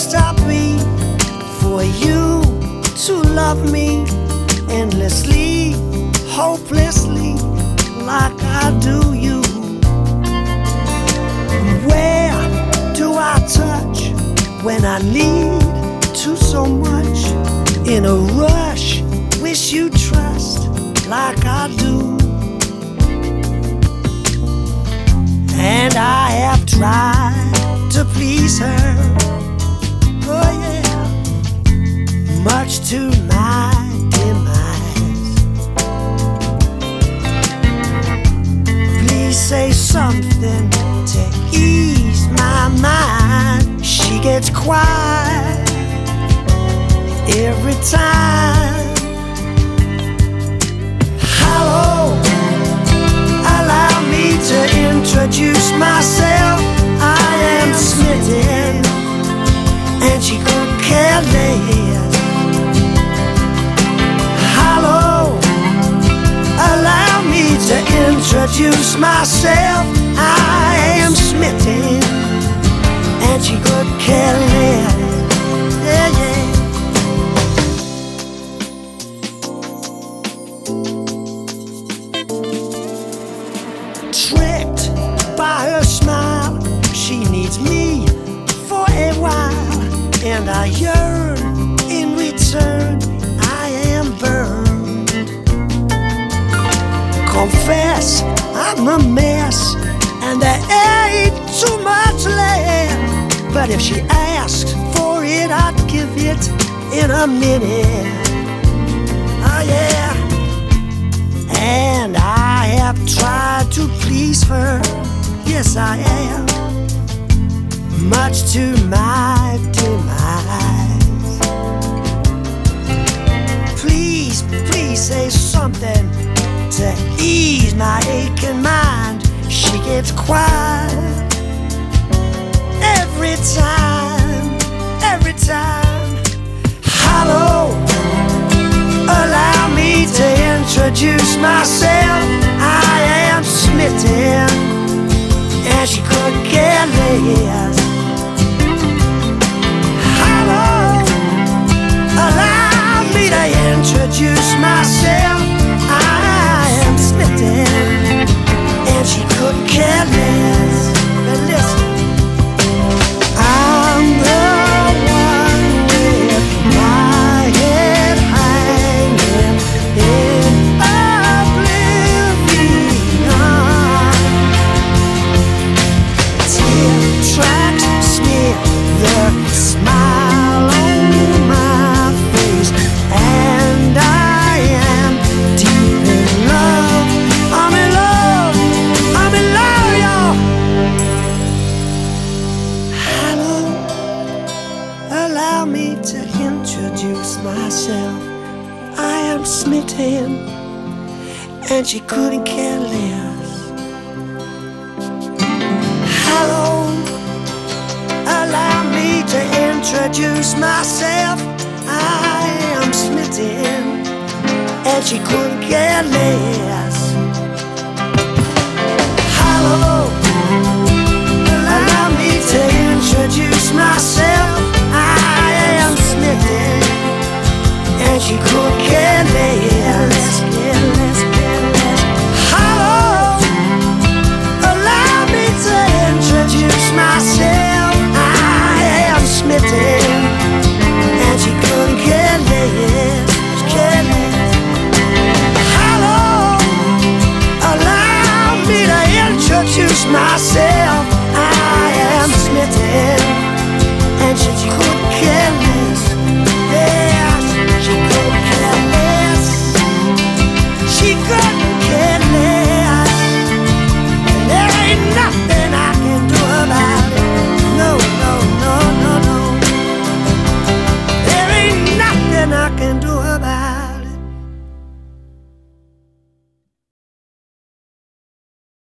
I be for you to love me endlessly, hopelessly, like I do you? Where do I touch when I need to so much? In a rush, wish you trust like I do. And I have tried to please her. To my demise. Please say something to ease my mind. She gets quiet every time. Hello, allow me to introduce myself. Introduce myself. I am smitten, and she could care less. Yeah, by her smile. She needs me for a while, and I yearn I'm a mess, and there ain't too much left. But if she asked for it, I'd give it in a minute. Oh, yeah. And I have tried to please her. Yes, I am. Much to my demise. Please, please say something to ease my gets quiet every time, every time. Hello. Allow me to introduce myself. I am smitten, and she could care less. Hello, allow me to introduce myself. To introduce myself. I am smitten, and she couldn't care less. Hello, allow me to introduce myself. I am smitten, and she couldn't care less.